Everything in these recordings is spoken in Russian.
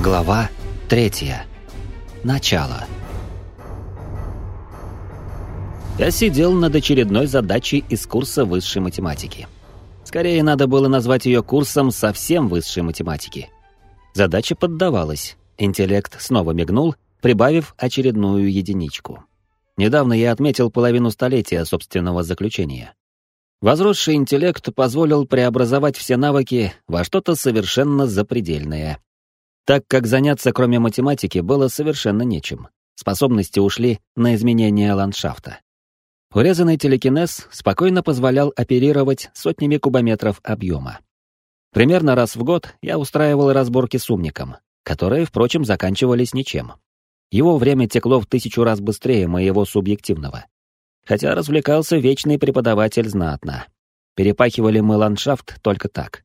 Глава третья. Начало. Я сидел над очередной задачей из курса высшей математики. Скорее, надо было назвать ее курсом совсем высшей математики. Задача поддавалась. Интеллект снова мигнул, прибавив очередную единичку. Недавно я отметил половину столетия собственного заключения. Возросший интеллект позволил преобразовать все навыки во что-то совершенно запредельное — так как заняться кроме математики было совершенно нечем. Способности ушли на изменение ландшафта. Урезанный телекинез спокойно позволял оперировать сотнями кубометров объема. Примерно раз в год я устраивал разборки с умником, которые, впрочем, заканчивались ничем. Его время текло в тысячу раз быстрее моего субъективного. Хотя развлекался вечный преподаватель знатно. Перепахивали мы ландшафт только так.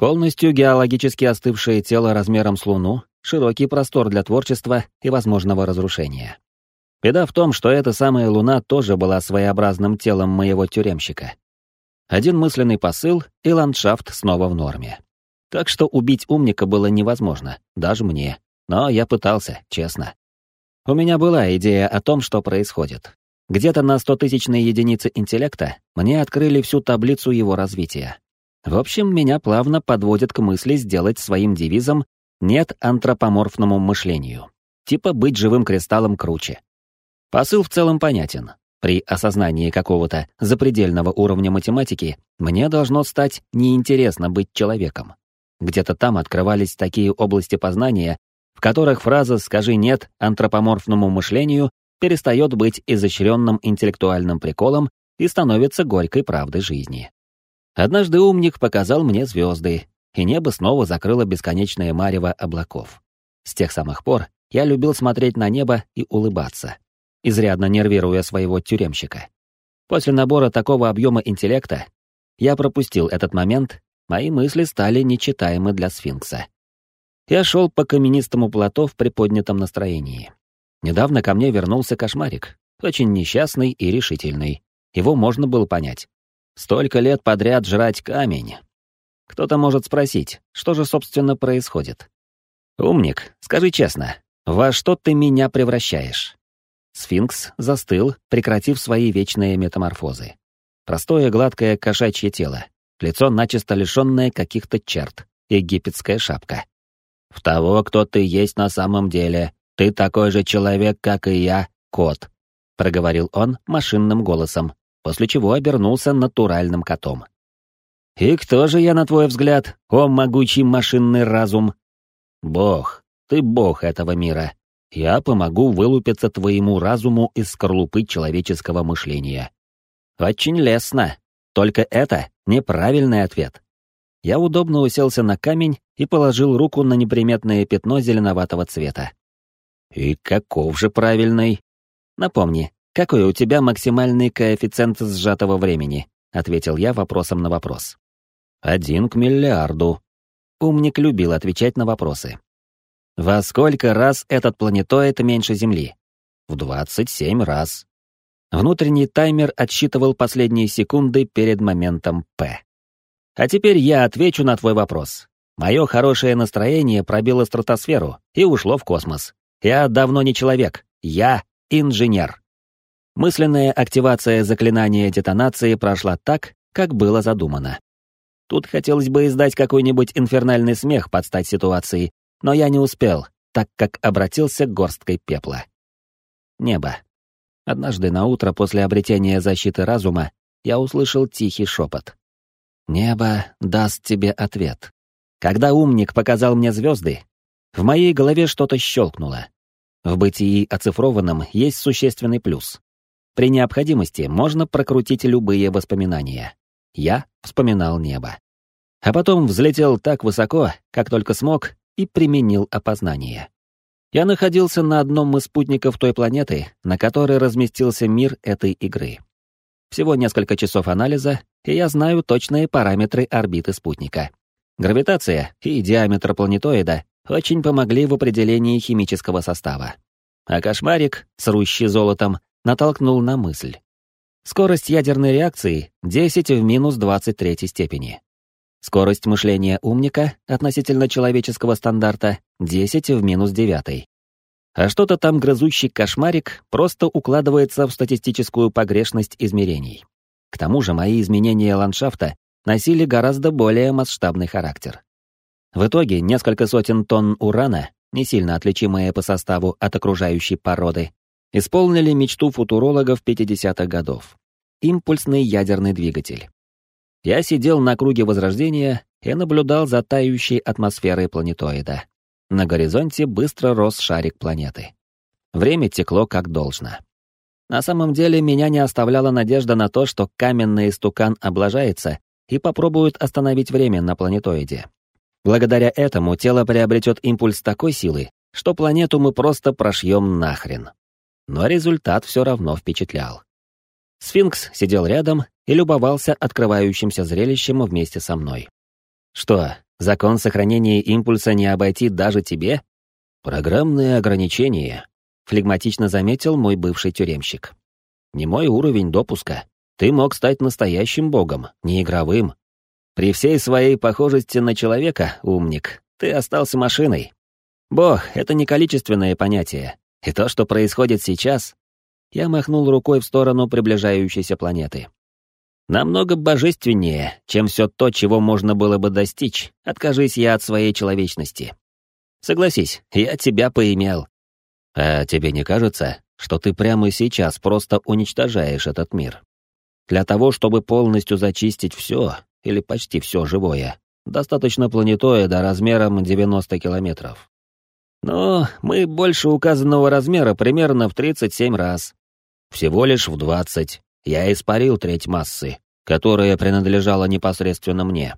Полностью геологически остывшее тело размером с Луну, широкий простор для творчества и возможного разрушения. Беда в том, что эта самая Луна тоже была своеобразным телом моего тюремщика. Один мысленный посыл, и ландшафт снова в норме. Так что убить умника было невозможно, даже мне. Но я пытался, честно. У меня была идея о том, что происходит. Где-то на стотысячной единице интеллекта мне открыли всю таблицу его развития. В общем, меня плавно подводят к мысли сделать своим девизом «нет антропоморфному мышлению». Типа быть живым кристаллом круче. Посыл в целом понятен. При осознании какого-то запредельного уровня математики мне должно стать неинтересно быть человеком. Где-то там открывались такие области познания, в которых фраза «скажи нет антропоморфному мышлению» перестает быть изощренным интеллектуальным приколом и становится горькой правдой жизни. Однажды умник показал мне звезды, и небо снова закрыло бесконечное марево облаков. С тех самых пор я любил смотреть на небо и улыбаться, изрядно нервируя своего тюремщика. После набора такого объема интеллекта я пропустил этот момент, мои мысли стали нечитаемы для сфинкса. Я шел по каменистому плато в приподнятом настроении. Недавно ко мне вернулся кошмарик, очень несчастный и решительный. Его можно было понять. Столько лет подряд жрать камень. Кто-то может спросить, что же, собственно, происходит. «Умник, скажи честно, во что ты меня превращаешь?» Сфинкс застыл, прекратив свои вечные метаморфозы. Простое гладкое кошачье тело, лицо начисто лишенное каких-то черт, египетская шапка. «В того, кто ты есть на самом деле, ты такой же человек, как и я, кот», — проговорил он машинным голосом, после чего обернулся натуральным котом. «И кто же я, на твой взгляд, о могучий машинный разум?» «Бог, ты бог этого мира. Я помогу вылупиться твоему разуму из скорлупы человеческого мышления». «Очень лестно. Только это неправильный ответ». Я удобно уселся на камень и положил руку на неприметное пятно зеленоватого цвета. «И каков же правильный?» «Напомни, «Какой у тебя максимальный коэффициент сжатого времени?» — ответил я вопросом на вопрос. «Один к миллиарду». Умник любил отвечать на вопросы. «Во сколько раз этот планетоид меньше Земли?» «В 27 раз». Внутренний таймер отсчитывал последние секунды перед моментом «П». «А теперь я отвечу на твой вопрос. Мое хорошее настроение пробило стратосферу и ушло в космос. Я давно не человек, я инженер». Мысленная активация заклинания детонации прошла так, как было задумано. Тут хотелось бы издать какой-нибудь инфернальный смех под стать ситуации, но я не успел, так как обратился к горсткой пепла. Небо. Однажды на утро после обретения защиты разума я услышал тихий шепот. «Небо даст тебе ответ». Когда умник показал мне звезды, в моей голове что-то щелкнуло. В бытии оцифрованном есть существенный плюс. При необходимости можно прокрутить любые воспоминания. Я вспоминал небо. А потом взлетел так высоко, как только смог, и применил опознание. Я находился на одном из спутников той планеты, на которой разместился мир этой игры. Всего несколько часов анализа, и я знаю точные параметры орбиты спутника. Гравитация и диаметр планетоида очень помогли в определении химического состава. А кошмарик, срущий золотом, натолкнул на мысль. Скорость ядерной реакции 10 в минус 23 степени. Скорость мышления умника относительно человеческого стандарта 10 в минус 9. А что-то там грызущий кошмарик просто укладывается в статистическую погрешность измерений. К тому же мои изменения ландшафта носили гораздо более масштабный характер. В итоге несколько сотен тонн урана, не сильно отличимые по составу от окружающей породы, исполнили мечту футурологов 50-х годов. Импульсный ядерный двигатель. Я сидел на круге Возрождения и наблюдал за тающей атмосферой планетоида. На горизонте быстро рос шарик планеты. Время текло как должно. На самом деле меня не оставляла надежда на то, что каменный истукан облажается и попробует остановить время на планетоиде. Благодаря этому тело приобретет импульс такой силы, что планету мы просто прошьем нахрен. Но результат все равно впечатлял. Сфинкс сидел рядом и любовался открывающимся зрелищем вместе со мной. «Что, закон сохранения импульса не обойти даже тебе?» «Программные ограничения», — флегматично заметил мой бывший тюремщик. «Не мой уровень допуска. Ты мог стать настоящим богом, не игровым. При всей своей похожести на человека, умник, ты остался машиной. Бог — это не количественное понятие. И то, что происходит сейчас, я махнул рукой в сторону приближающейся планеты. Намного божественнее, чем все то, чего можно было бы достичь, откажись я от своей человечности. Согласись, я тебя поимел. А тебе не кажется, что ты прямо сейчас просто уничтожаешь этот мир? Для того, чтобы полностью зачистить все, или почти все живое, достаточно планетоида размером 90 километров. Но мы больше указанного размера примерно в 37 раз. Всего лишь в двадцать. Я испарил треть массы, которая принадлежала непосредственно мне.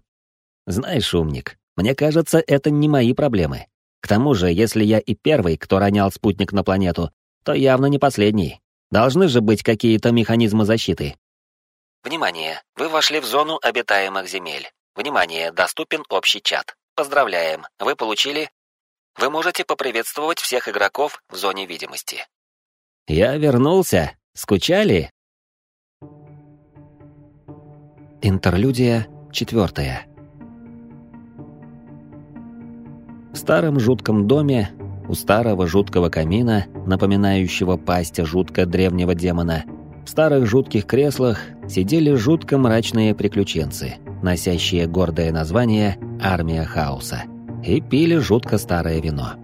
Знаешь, умник, мне кажется, это не мои проблемы. К тому же, если я и первый, кто ронял спутник на планету, то явно не последний. Должны же быть какие-то механизмы защиты. Внимание! Вы вошли в зону обитаемых земель. Внимание! Доступен общий чат. Поздравляем! Вы получили... Вы можете поприветствовать всех игроков в зоне видимости. Я вернулся. Скучали? Интерлюдия четвертая. В старом жутком доме, у старого жуткого камина, напоминающего пасть жутко древнего демона, в старых жутких креслах сидели жутко мрачные приключенцы, носящие гордое название «Армия хаоса», и пили жутко старое вино.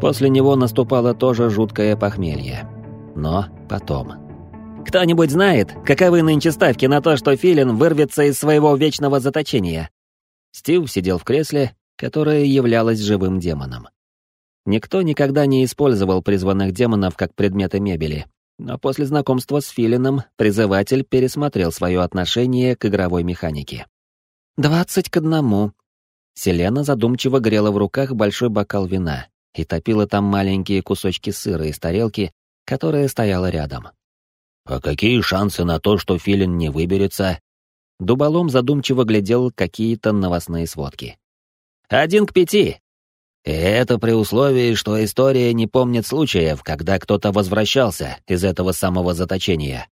После него наступало тоже жуткое похмелье. Но потом. Кто-нибудь знает, каковы нынче ставки на то, что Филин вырвется из своего вечного заточения? Стив сидел в кресле, которое являлось живым демоном. Никто никогда не использовал призванных демонов как предметы мебели, но после знакомства с Филином призыватель пересмотрел свое отношение к игровой механике. «Двадцать к одному». Селена задумчиво грела в руках большой бокал вина и топила там маленькие кусочки сыра из тарелки, которая стояла рядом. «А какие шансы на то, что Филин не выберется?» Дуболом задумчиво глядел какие-то новостные сводки. «Один к пяти!» И это при условии, что история не помнит случаев, когда кто-то возвращался из этого самого заточения.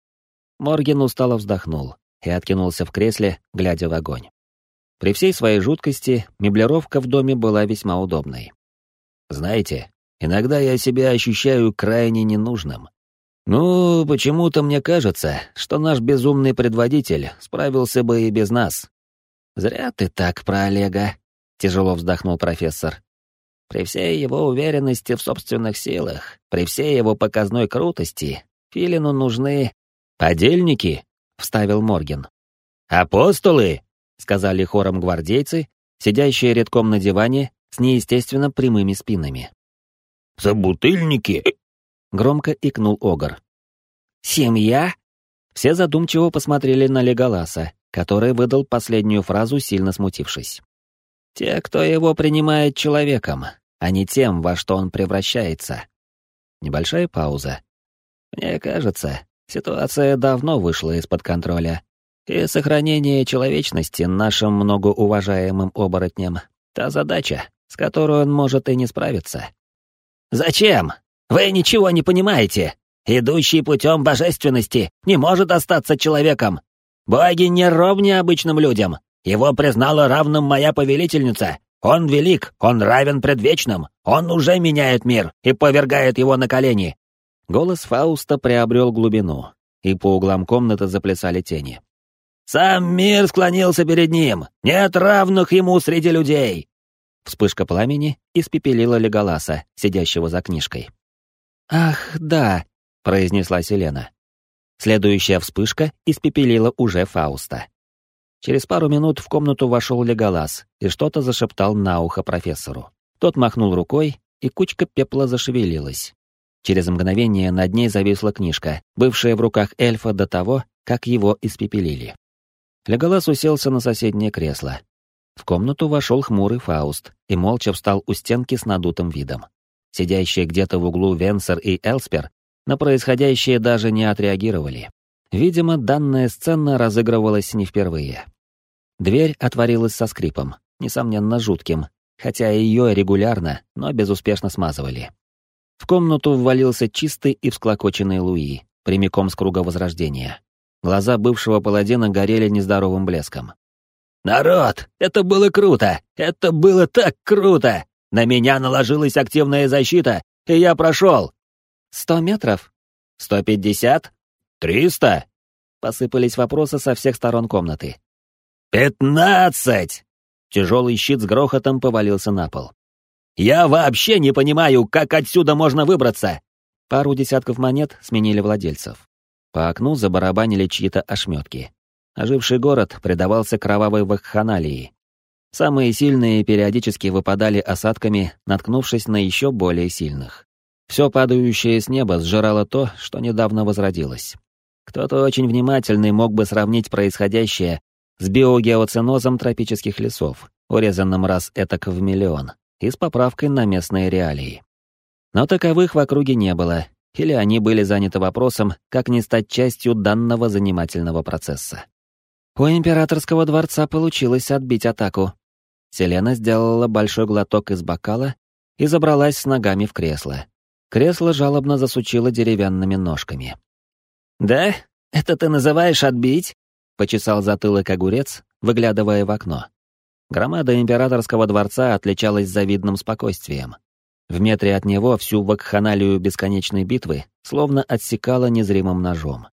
Морген устало вздохнул и откинулся в кресле, глядя в огонь. При всей своей жуткости меблировка в доме была весьма удобной. «Знаете, иногда я себя ощущаю крайне ненужным. Ну, почему-то мне кажется, что наш безумный предводитель справился бы и без нас. Зря ты так про Олега, тяжело вздохнул профессор. При всей его уверенности в собственных силах, при всей его показной крутости, Филину нужны подельники, вставил Морген. Апостолы, сказали хором гвардейцы, сидящие редком на диване с неестественно прямыми спинами. «Собутыльники!» — громко икнул Огр. «Семья?» Все задумчиво посмотрели на Леголаса, который выдал последнюю фразу, сильно смутившись. «Те, кто его принимает человеком, а не тем, во что он превращается». Небольшая пауза. «Мне кажется, ситуация давно вышла из-под контроля, и сохранение человечности нашим многоуважаемым оборотням — та задача, с которой он может и не справиться. «Зачем? Вы ничего не понимаете. Идущий путем божественности не может остаться человеком. Боги не ровнее обычным людям. Его признала равным моя повелительница. Он велик, он равен предвечным, он уже меняет мир и повергает его на колени». Голос Фауста приобрел глубину, и по углам комнаты заплясали тени. «Сам мир склонился перед ним! Нет равных ему среди людей!» Вспышка пламени испепелила Леголаса, сидящего за книжкой. «Ах, да», — произнесла Селена. Следующая вспышка испепелила уже Фауста. Через пару минут в комнату вошел Леголас и что-то зашептал на ухо профессору. Тот махнул рукой, и кучка пепла зашевелилась. Через мгновение над ней зависла книжка, бывшая в руках эльфа до того, как его испепелили. Леголас уселся на соседнее кресло. В комнату вошел хмурый Фауст и молча встал у стенки с надутым видом. Сидящие где-то в углу Венсер и Элспер на происходящее даже не отреагировали. Видимо, данная сцена разыгрывалась не впервые. Дверь отворилась со скрипом, несомненно жутким, хотя ее регулярно, но безуспешно смазывали. В комнату ввалился чистый и всклокоченный Луи, прямиком с круга Возрождения. Глаза бывшего паладина горели нездоровым блеском. «Народ, это было круто! Это было так круто! На меня наложилась активная защита, и я прошел!» «Сто метров? Сто пятьдесят? Триста?» Посыпались вопросы со всех сторон комнаты. «Пятнадцать!» Тяжелый щит с грохотом повалился на пол. «Я вообще не понимаю, как отсюда можно выбраться!» Пару десятков монет сменили владельцев. По окну забарабанили чьи-то ошметки. Оживший город предавался кровавой вакханалии. Самые сильные периодически выпадали осадками, наткнувшись на еще более сильных. Все падающее с неба сжирало то, что недавно возродилось. Кто-то очень внимательный мог бы сравнить происходящее с биогеоценозом тропических лесов, урезанным раз этак в миллион, и с поправкой на местные реалии. Но таковых в округе не было, или они были заняты вопросом, как не стать частью данного занимательного процесса. У императорского дворца получилось отбить атаку. Селена сделала большой глоток из бокала и забралась с ногами в кресло. Кресло жалобно засучило деревянными ножками. «Да? Это ты называешь отбить?» — почесал затылок огурец, выглядывая в окно. Громада императорского дворца отличалась завидным спокойствием. В метре от него всю вакханалию бесконечной битвы словно отсекала незримым ножом.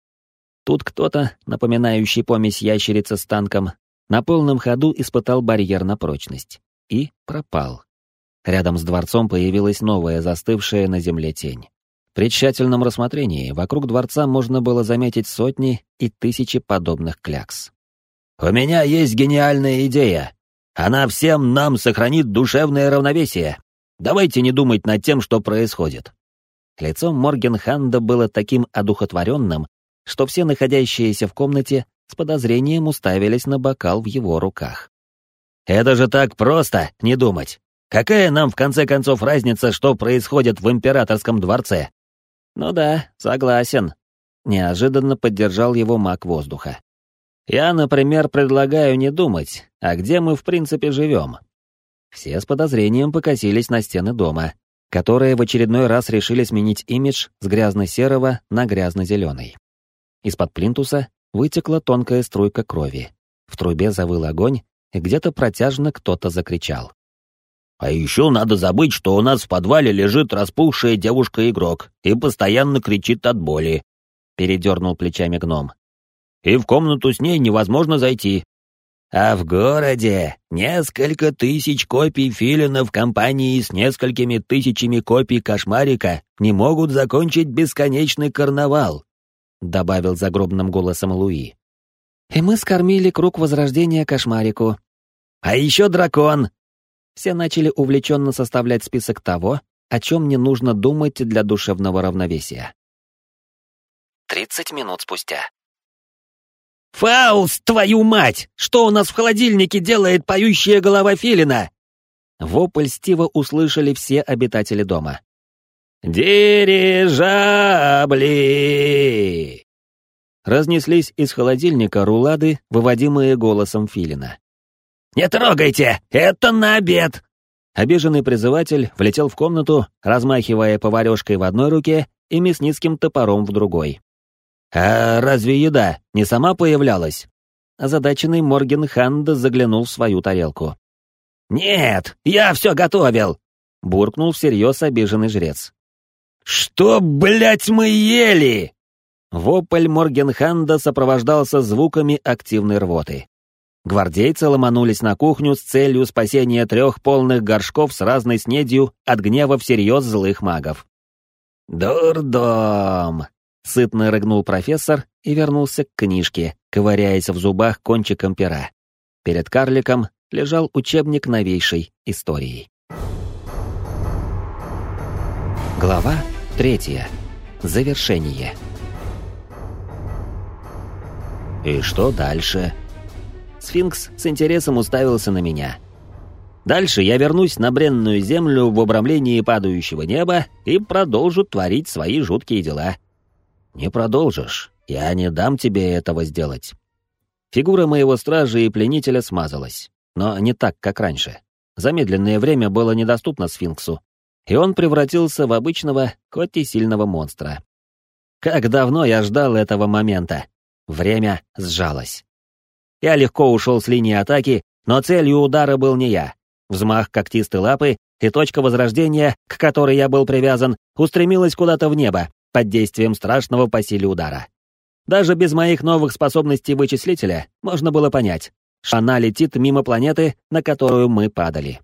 Тут кто-то, напоминающий помесь ящерицы с танком, на полном ходу испытал барьер на прочность. И пропал. Рядом с дворцом появилась новая застывшая на земле тень. При тщательном рассмотрении вокруг дворца можно было заметить сотни и тысячи подобных клякс. «У меня есть гениальная идея. Она всем нам сохранит душевное равновесие. Давайте не думать над тем, что происходит». Лицо Моргенханда было таким одухотворенным, что все находящиеся в комнате с подозрением уставились на бокал в его руках. «Это же так просто, не думать. Какая нам, в конце концов, разница, что происходит в императорском дворце?» «Ну да, согласен», — неожиданно поддержал его маг воздуха. «Я, например, предлагаю не думать, а где мы в принципе живем. Все с подозрением покосились на стены дома, которые в очередной раз решили сменить имидж с грязно-серого на грязно-зеленый. Из-под плинтуса вытекла тонкая струйка крови. В трубе завыл огонь, и где-то протяжно кто-то закричал. «А еще надо забыть, что у нас в подвале лежит распухшая девушка-игрок и постоянно кричит от боли», — передернул плечами гном. «И в комнату с ней невозможно зайти, а в городе несколько тысяч копий филина в компании с несколькими тысячами копий кошмарика не могут закончить бесконечный карнавал», — добавил загробным голосом Луи. «И мы скормили круг возрождения кошмарику». «А еще дракон!» Все начали увлеченно составлять список того, о чем не нужно думать для душевного равновесия. Тридцать минут спустя. «Фауст, твою мать! Что у нас в холодильнике делает поющая голова филина?» Вопль Стива услышали все обитатели дома. «Дирижабли!» Разнеслись из холодильника рулады, выводимые голосом филина. «Не трогайте! Это на обед!» Обиженный призыватель влетел в комнату, размахивая поварешкой в одной руке и мясницким топором в другой. «А разве еда не сама появлялась?» озадаченный Морген Ханда заглянул в свою тарелку. «Нет, я все готовил!» — буркнул всерьез обиженный жрец. «Что, блядь, мы ели?» Вопль Моргенханда сопровождался звуками активной рвоты. Гвардейцы ломанулись на кухню с целью спасения трех полных горшков с разной снедью от гнева всерьез злых магов. «Дурдом!» — сытно рыгнул профессор и вернулся к книжке, ковыряясь в зубах кончиком пера. Перед карликом лежал учебник новейшей истории. Глава третья. Завершение. «И что дальше?» Сфинкс с интересом уставился на меня. Дальше я вернусь на бренную землю в обрамлении падающего неба и продолжу творить свои жуткие дела. Не продолжишь. Я не дам тебе этого сделать. Фигура моего стража и пленителя смазалась, но не так, как раньше. Замедленное время было недоступно сфинксу, и он превратился в обычного, хоть и сильного монстра. Как давно я ждал этого момента. Время сжалось. Я легко ушел с линии атаки, но целью удара был не я. Взмах когтистой лапы и точка возрождения, к которой я был привязан, устремилась куда-то в небо, под действием страшного по силе удара. Даже без моих новых способностей вычислителя можно было понять, что она летит мимо планеты, на которую мы падали.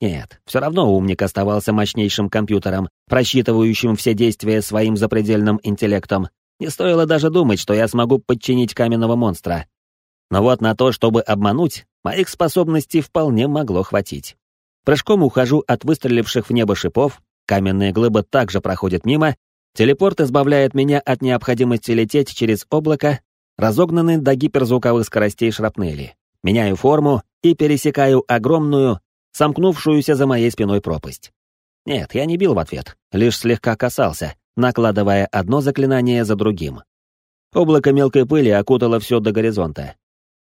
Нет, все равно умник оставался мощнейшим компьютером, просчитывающим все действия своим запредельным интеллектом. Не стоило даже думать, что я смогу подчинить каменного монстра. Но вот на то, чтобы обмануть, моих способностей вполне могло хватить. Прыжком ухожу от выстреливших в небо шипов, каменная глыба также проходит мимо, телепорт избавляет меня от необходимости лететь через облако, разогнанный до гиперзвуковых скоростей шрапнели. Меняю форму и пересекаю огромную, сомкнувшуюся за моей спиной пропасть. Нет, я не бил в ответ, лишь слегка касался, накладывая одно заклинание за другим. Облако мелкой пыли окутало все до горизонта.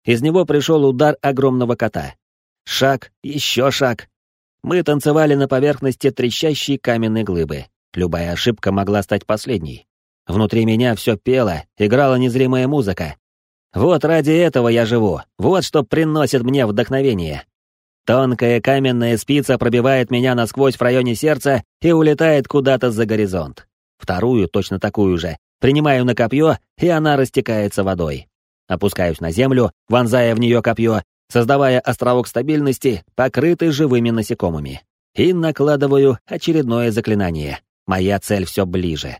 Из него пришел удар огромного кота. Шаг, еще шаг. Мы танцевали на поверхности трещащей каменной глыбы. Любая ошибка могла стать последней. Внутри меня все пело, играла незримая музыка. Вот ради этого я живу, вот что приносит мне вдохновение. Тонкая каменная спица пробивает меня насквозь в районе сердца и улетает куда-то за горизонт. Вторую, точно такую же, принимаю на копье, и она растекается водой. Опускаюсь на землю, вонзая в нее копье, создавая островок стабильности, покрытый живыми насекомыми. И накладываю очередное заклинание. Моя цель все ближе.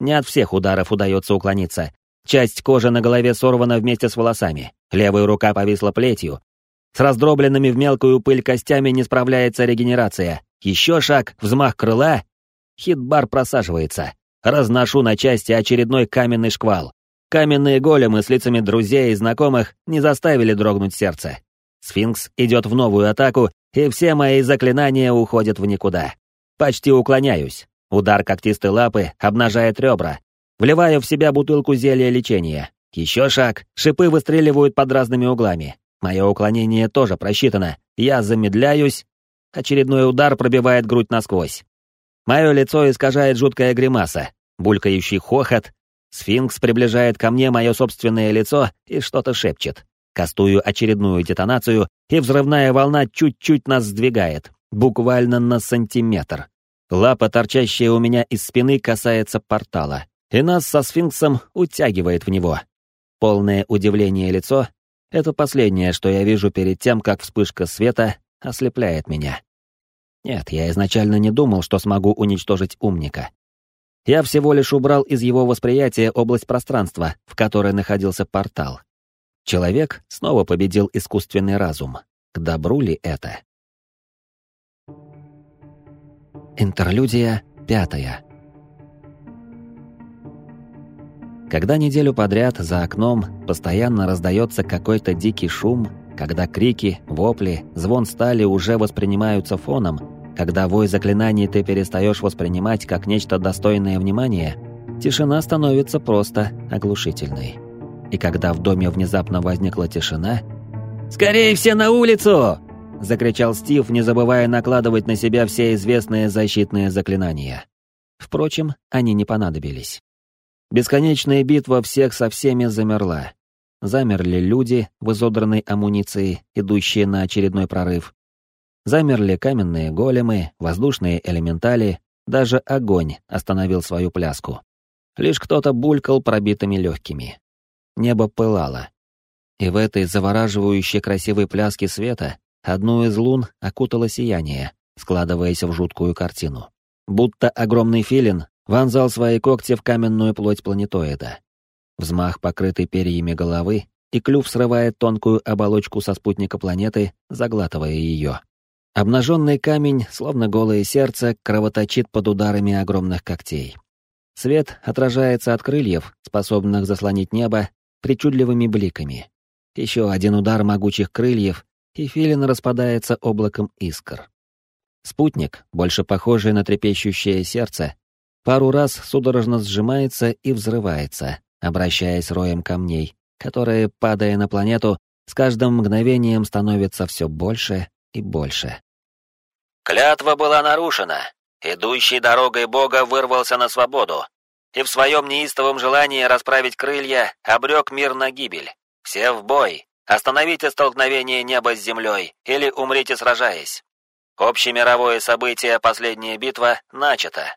Не от всех ударов удается уклониться. Часть кожи на голове сорвана вместе с волосами. Левая рука повисла плетью, с раздробленными в мелкую пыль костями не справляется регенерация. Еще шаг, взмах крыла. Хитбар просаживается. Разношу на части очередной каменный шквал. Каменные големы с лицами друзей и знакомых не заставили дрогнуть сердце. Сфинкс идет в новую атаку, и все мои заклинания уходят в никуда. Почти уклоняюсь. Удар когтистой лапы обнажает ребра. Вливаю в себя бутылку зелья лечения. Еще шаг, шипы выстреливают под разными углами. Мое уклонение тоже просчитано. Я замедляюсь. Очередной удар пробивает грудь насквозь. Мое лицо искажает жуткая гримаса, булькающий хохот. Сфинкс приближает ко мне мое собственное лицо и что-то шепчет. Кастую очередную детонацию, и взрывная волна чуть-чуть нас сдвигает, буквально на сантиметр. Лапа, торчащая у меня из спины, касается портала, и нас со сфинксом утягивает в него. Полное удивление лицо это последнее, что я вижу перед тем, как вспышка света ослепляет меня. Нет, я изначально не думал, что смогу уничтожить умника. Я всего лишь убрал из его восприятия область пространства, в которой находился портал. Человек снова победил искусственный разум. К добру ли это? Интерлюдия пятая. Когда неделю подряд за окном постоянно раздается какой-то дикий шум, когда крики, вопли, звон стали уже воспринимаются фоном, когда вой заклинаний ты перестаешь воспринимать как нечто достойное внимания, тишина становится просто оглушительной. И когда в доме внезапно возникла тишина... «Скорее все на улицу!» — закричал Стив, не забывая накладывать на себя все известные защитные заклинания. Впрочем, они не понадобились. Бесконечная битва всех со всеми замерла. замерли люди в изодранной амуниции, идущие на очередной прорыв. Замерли каменные големы, воздушные элементали, даже огонь остановил свою пляску. Лишь кто-то булькал пробитыми легкими. Небо пылало. И в этой завораживающей красивой пляске света одну из лун окутало сияние, складываясь в жуткую картину. Будто огромный филин вонзал свои когти в каменную плоть планетоида. Взмах покрытый перьями головы, и клюв срывает тонкую оболочку со спутника планеты, заглатывая ее. Обнаженный камень, словно голое сердце, кровоточит под ударами огромных когтей. Свет отражается от крыльев, способных заслонить небо, причудливыми бликами. Еще один удар могучих крыльев, и филин распадается облаком искр. Спутник, больше похожий на трепещущее сердце, пару раз судорожно сжимается и взрывается, обращаясь роем камней, которые, падая на планету, с каждым мгновением становятся все больше и больше. Клятва была нарушена. Идущий дорогой Бога вырвался на свободу. И в своем неистовом желании расправить крылья обрек мир на гибель. Все в бой. Остановите столкновение неба с землей или умрите сражаясь. Общемировое событие «Последняя битва» начато.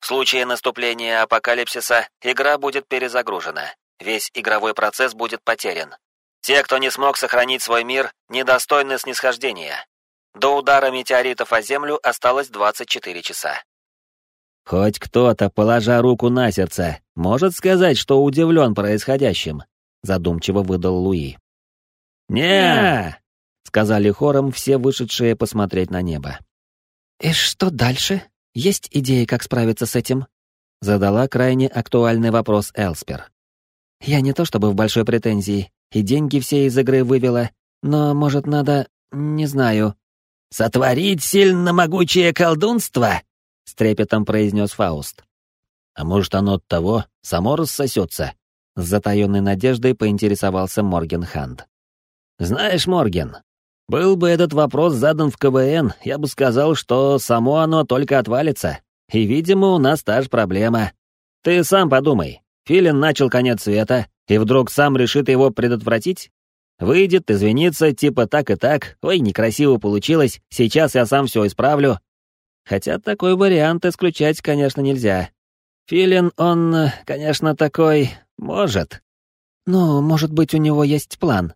В случае наступления апокалипсиса игра будет перезагружена. Весь игровой процесс будет потерян. Те, кто не смог сохранить свой мир, недостойны снисхождения. До удара метеоритов о Землю осталось 24 часа. «Хоть кто-то, положа руку на сердце, может сказать, что удивлен происходящим», — задумчиво выдал Луи. Не сказали хором все вышедшие посмотреть на небо. «И что дальше? Есть идеи, как справиться с этим?» — задала крайне актуальный вопрос Элспер. «Я не то чтобы в большой претензии, и деньги все из игры вывела, но, может, надо... не знаю...» «Сотворить сильно могучее колдунство?» — с трепетом произнес Фауст. «А может, оно от того само рассосется?» С затаенной надеждой поинтересовался Морген Ханд. «Знаешь, Морген, был бы этот вопрос задан в КВН, я бы сказал, что само оно только отвалится. И, видимо, у нас та же проблема. Ты сам подумай. Филин начал конец света, и вдруг сам решит его предотвратить? Выйдет, извинится, типа так и так, ой, некрасиво получилось, сейчас я сам все исправлю. Хотя такой вариант исключать, конечно, нельзя. Филин, он, конечно, такой... может. Ну, может быть, у него есть план.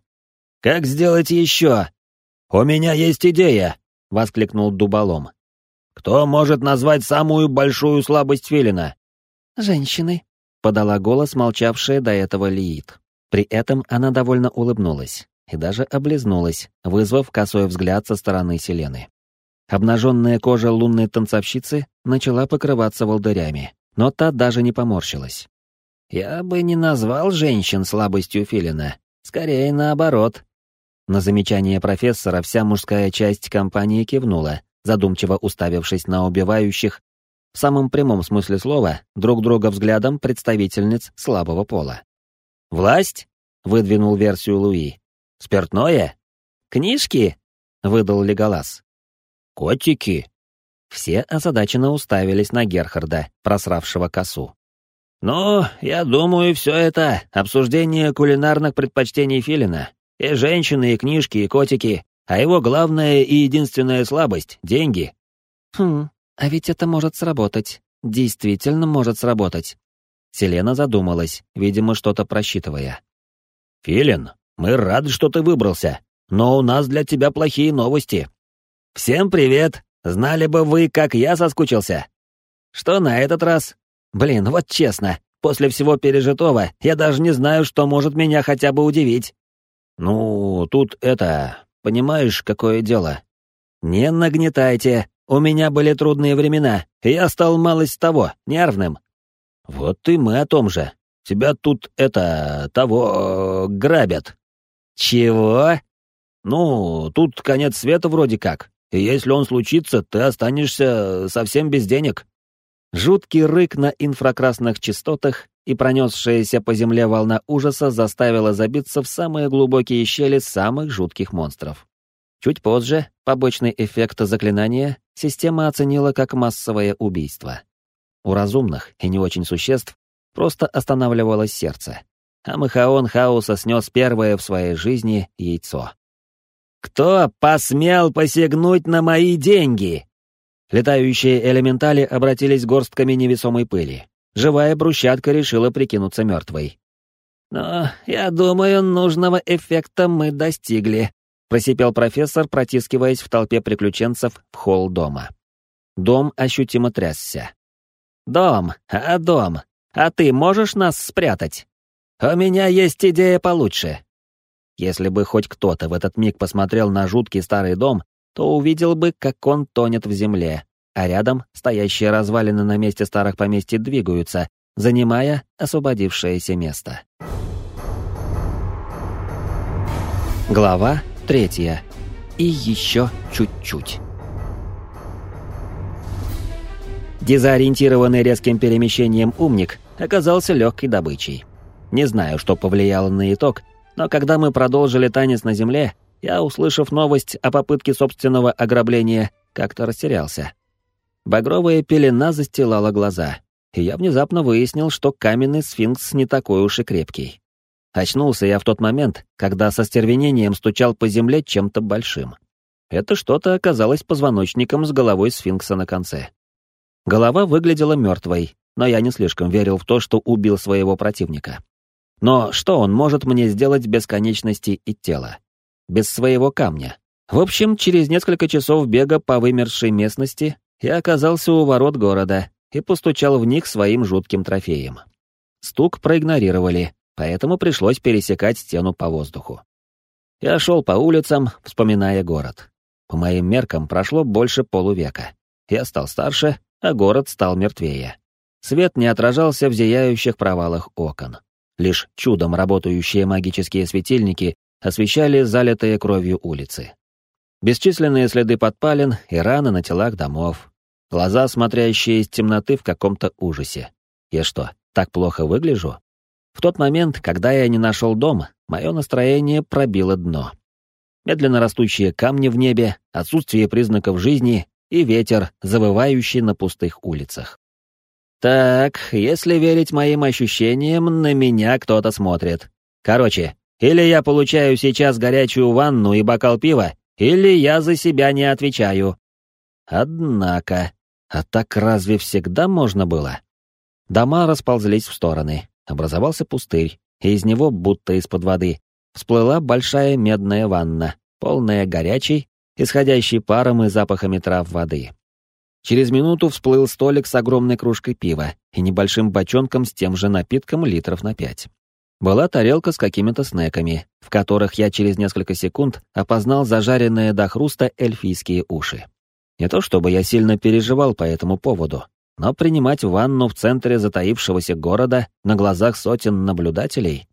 Как сделать еще? «У меня есть идея!» — воскликнул Дуболом. «Кто может назвать самую большую слабость Филина?» «Женщины», — подала голос молчавшая до этого Лиит. При этом она довольно улыбнулась и даже облизнулась, вызвав косой взгляд со стороны Селены. Обнаженная кожа лунной танцовщицы начала покрываться волдырями, но та даже не поморщилась. «Я бы не назвал женщин слабостью Филина, скорее наоборот», на замечание профессора вся мужская часть компании кивнула, задумчиво уставившись на убивающих, в самом прямом смысле слова, друг друга взглядом представительниц слабого пола. «Власть?» — выдвинул версию Луи. «Спиртное? Книжки?» — выдал Леголас. «Котики?» Все озадаченно уставились на Герхарда, просравшего косу. «Ну, я думаю, все это — обсуждение кулинарных предпочтений Филина. И женщины, и книжки, и котики. А его главная и единственная слабость — деньги. Хм, а ведь это может сработать. Действительно может сработать. Селена задумалась, видимо, что-то просчитывая. «Филин, мы рады, что ты выбрался, но у нас для тебя плохие новости. Всем привет! Знали бы вы, как я соскучился!» «Что на этот раз? Блин, вот честно, после всего пережитого я даже не знаю, что может меня хотя бы удивить». «Ну, тут это... Понимаешь, какое дело?» «Не нагнетайте. У меня были трудные времена, и я стал малость того, нервным». «Вот и мы о том же. Тебя тут, это... того... грабят». «Чего?» «Ну, тут конец света вроде как, и если он случится, ты останешься совсем без денег». Жуткий рык на инфракрасных частотах и пронесшаяся по земле волна ужаса заставила забиться в самые глубокие щели самых жутких монстров. Чуть позже побочный эффект заклинания система оценила как массовое убийство. У разумных и не очень существ просто останавливалось сердце. а Махаон Хаоса снес первое в своей жизни яйцо. «Кто посмел посягнуть на мои деньги?» Летающие элементали обратились горстками невесомой пыли. Живая брусчатка решила прикинуться мертвой. «Но, я думаю, нужного эффекта мы достигли», — просипел профессор, протискиваясь в толпе приключенцев в холл дома. Дом ощутимо трясся. «Дом, а дом, а ты можешь нас спрятать? У меня есть идея получше». Если бы хоть кто-то в этот миг посмотрел на жуткий старый дом, то увидел бы, как он тонет в земле, а рядом стоящие развалины на месте старых поместьй двигаются, занимая освободившееся место. Глава третья. И еще чуть-чуть. Дезориентированный резким перемещением умник оказался легкой добычей. Не знаю, что повлияло на итог, но когда мы продолжили танец на земле, я, услышав новость о попытке собственного ограбления, как-то растерялся. Багровая пелена застилала глаза, и я внезапно выяснил, что каменный сфинкс не такой уж и крепкий. Очнулся я в тот момент, когда со стервенением стучал по земле чем-то большим. Это что-то оказалось позвоночником с головой сфинкса на конце. Голова выглядела мертвой, но я не слишком верил в то, что убил своего противника. Но что он может мне сделать без конечности и тела? Без своего камня? В общем, через несколько часов бега по вымершей местности я оказался у ворот города и постучал в них своим жутким трофеем. Стук проигнорировали, поэтому пришлось пересекать стену по воздуху. Я шел по улицам, вспоминая город. По моим меркам прошло больше полувека. Я стал старше, а город стал мертвее. Свет не отражался в зияющих провалах окон. Лишь чудом работающие магические светильники освещали залитые кровью улицы. Бесчисленные следы подпалин и раны на телах домов. Глаза, смотрящие из темноты в каком-то ужасе. Я что, так плохо выгляжу? В тот момент, когда я не нашел дом, мое настроение пробило дно. Медленно растущие камни в небе, отсутствие признаков жизни и ветер, завывающий на пустых улицах. Так, если верить моим ощущениям, на меня кто-то смотрит. Короче, или я получаю сейчас горячую ванну и бокал пива, или я за себя не отвечаю. Однако, а так разве всегда можно было? Дома расползлись в стороны, образовался пустырь, и из него, будто из-под воды, всплыла большая медная ванна, полная горячей, исходящей паром и запахами трав воды. Через минуту всплыл столик с огромной кружкой пива и небольшим бочонком с тем же напитком литров на пять. Была тарелка с какими-то снеками, в которых я через несколько секунд опознал зажаренные до хруста эльфийские уши. Не то чтобы я сильно переживал по этому поводу, но принимать ванну в центре затаившегося города на глазах сотен наблюдателей?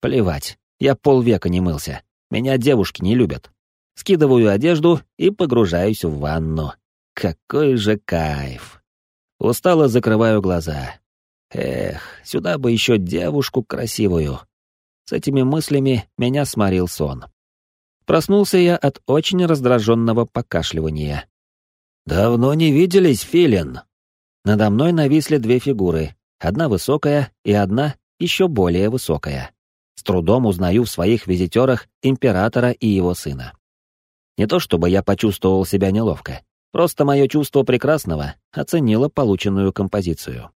Плевать, я полвека не мылся, меня девушки не любят. Скидываю одежду и погружаюсь в ванну. Какой же кайф! Устало закрываю глаза. Эх, сюда бы еще девушку красивую. С этими мыслями меня сморил сон. Проснулся я от очень раздраженного покашливания. «Давно не виделись, Филин!» Надо мной нависли две фигуры, одна высокая и одна еще более высокая. С трудом узнаю в своих визитерах императора и его сына. Не то чтобы я почувствовал себя неловко, просто мое чувство прекрасного оценило полученную композицию.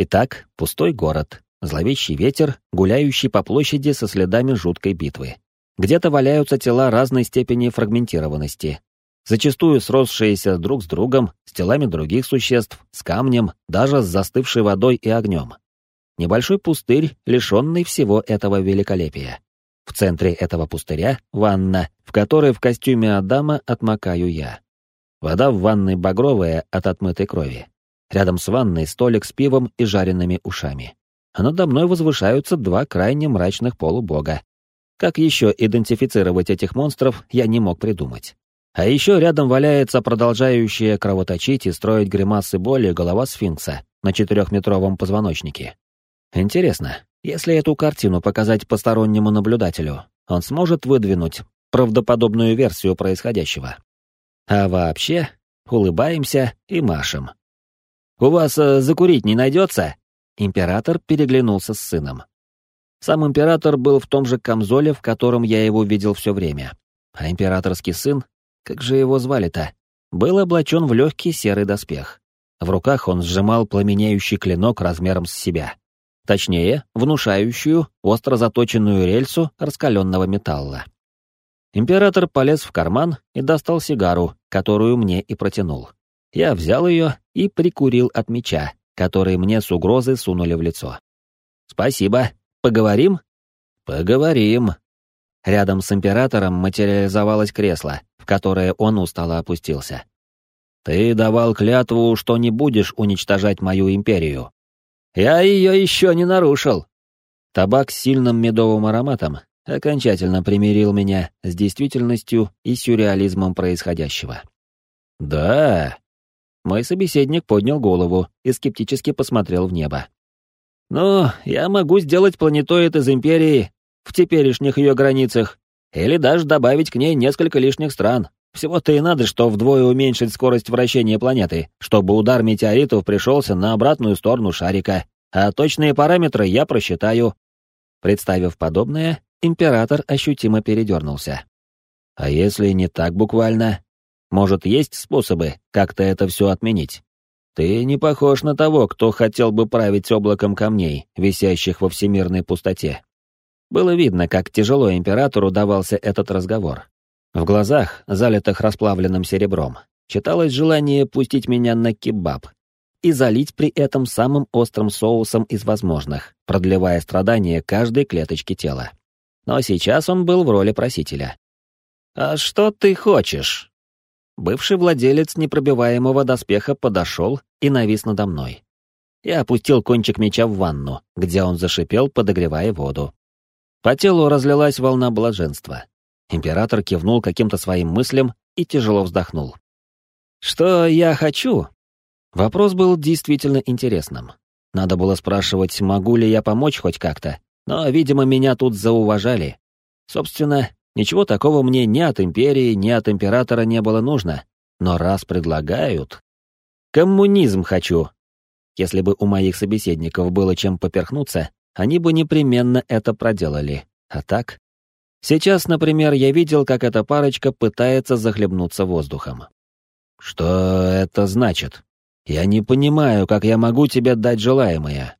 Итак, пустой город, зловещий ветер, гуляющий по площади со следами жуткой битвы. Где-то валяются тела разной степени фрагментированности, зачастую сросшиеся друг с другом, с телами других существ, с камнем, даже с застывшей водой и огнем. Небольшой пустырь, лишенный всего этого великолепия. В центре этого пустыря — ванна, в которой в костюме Адама отмокаю я. Вода в ванной багровая от отмытой крови. Рядом с ванной столик с пивом и жареными ушами. А надо мной возвышаются два крайне мрачных полубога. Как еще идентифицировать этих монстров, я не мог придумать. А еще рядом валяется продолжающая кровоточить и строить гримасы боли голова сфинкса на четырехметровом позвоночнике. Интересно, если эту картину показать постороннему наблюдателю, он сможет выдвинуть правдоподобную версию происходящего. А вообще, улыбаемся и машем. «У вас э, закурить не найдется?» Император переглянулся с сыном. Сам император был в том же камзоле, в котором я его видел все время. А императорский сын, как же его звали-то, был облачен в легкий серый доспех. В руках он сжимал пламенеющий клинок размером с себя. Точнее, внушающую, остро заточенную рельсу раскаленного металла. Император полез в карман и достал сигару, которую мне и протянул. Я взял ее и прикурил от меча, который мне с угрозой сунули в лицо. «Спасибо. Поговорим?» «Поговорим». Рядом с императором материализовалось кресло, в которое он устало опустился. «Ты давал клятву, что не будешь уничтожать мою империю». «Я ее еще не нарушил». Табак с сильным медовым ароматом окончательно примирил меня с действительностью и сюрреализмом происходящего. «Да?» Мой собеседник поднял голову и скептически посмотрел в небо. «Ну, я могу сделать планетоид из Империи в теперешних ее границах, или даже добавить к ней несколько лишних стран. Всего-то и надо, что вдвое уменьшить скорость вращения планеты, чтобы удар метеоритов пришелся на обратную сторону шарика, а точные параметры я просчитаю». Представив подобное, император ощутимо передернулся. «А если не так буквально? Может, есть способы как-то это все отменить?» Ты не похож на того, кто хотел бы править облаком камней, висящих во всемирной пустоте. Было видно, как тяжело императору давался этот разговор. В глазах, залитых расплавленным серебром, читалось желание пустить меня на кебаб и залить при этом самым острым соусом из возможных, продлевая страдания каждой клеточки тела. Но сейчас он был в роли просителя. «А что ты хочешь?» Бывший владелец непробиваемого доспеха подошел и навис надо мной. Я опустил кончик меча в ванну, где он зашипел, подогревая воду. По телу разлилась волна блаженства. Император кивнул каким-то своим мыслям и тяжело вздохнул. «Что я хочу?» Вопрос был действительно интересным. Надо было спрашивать, могу ли я помочь хоть как-то, но, видимо, меня тут зауважали. Собственно, ничего такого мне ни от империи, ни от императора не было нужно. Но раз предлагают... Коммунизм хочу. Если бы у моих собеседников было чем поперхнуться, они бы непременно это проделали. А так? Сейчас, например, я видел, как эта парочка пытается захлебнуться воздухом. Что это значит? Я не понимаю, как я могу тебе дать желаемое.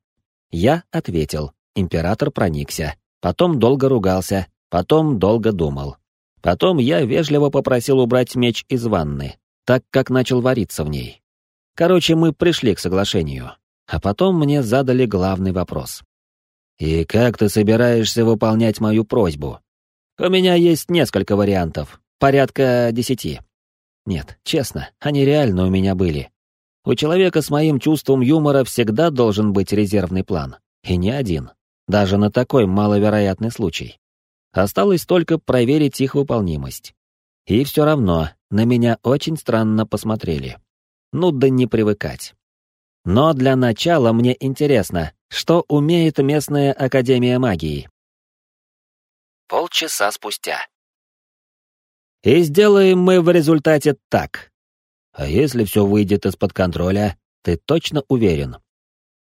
Я ответил. Император проникся. Потом долго ругался. Потом долго думал. Потом я вежливо попросил убрать меч из ванны, так как начал вариться в ней. Короче, мы пришли к соглашению. А потом мне задали главный вопрос. «И как ты собираешься выполнять мою просьбу?» «У меня есть несколько вариантов, порядка десяти». Нет, честно, они реально у меня были. У человека с моим чувством юмора всегда должен быть резервный план. И не один. Даже на такой маловероятный случай. Осталось только проверить их выполнимость. И все равно на меня очень странно посмотрели ну да не привыкать. Но для начала мне интересно, что умеет местная Академия магии. Полчаса спустя. И сделаем мы в результате так. А если все выйдет из-под контроля, ты точно уверен?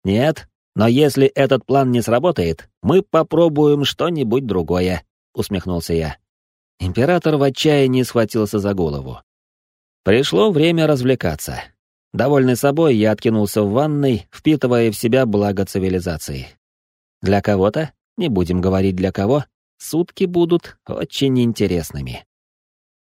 Нет, но если этот план не сработает, мы попробуем что-нибудь другое, усмехнулся я. Император в отчаянии схватился за голову. Пришло время развлекаться. Довольный собой, я откинулся в ванной, впитывая в себя благо цивилизации. Для кого-то, не будем говорить для кого, сутки будут очень интересными.